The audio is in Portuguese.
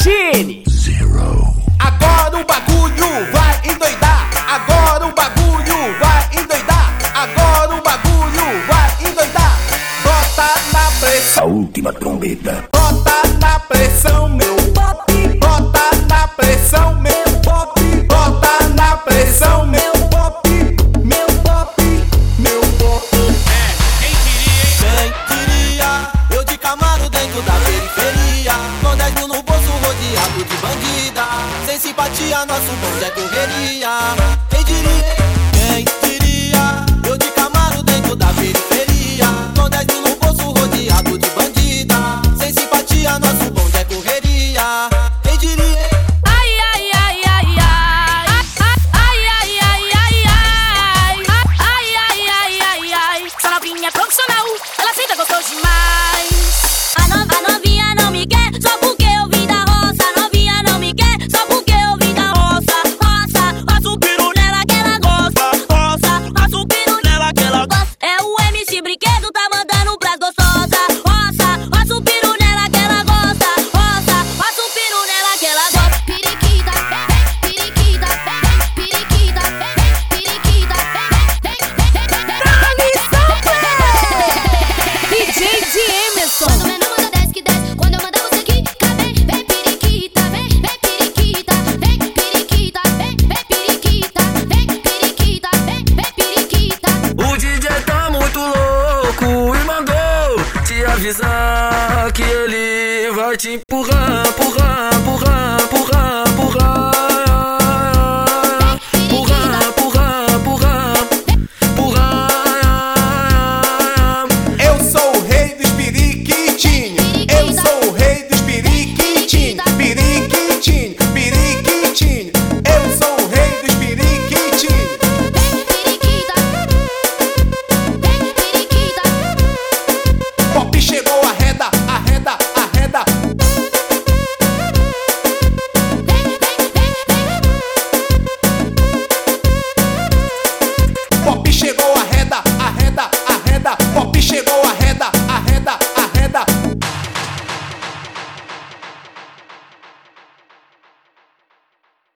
Machine. Zero. Agora o bagulho vai endoidar. Agora o bagulho vai endoidar. Agora o bagulho vai endoidar. Bota na pressão. A última trombeta. Bota na pressão, meu. bandida. Sem simpatia, nosso bonde é correria. Quem diria? avisar que ele vai te empurrar, empurrar.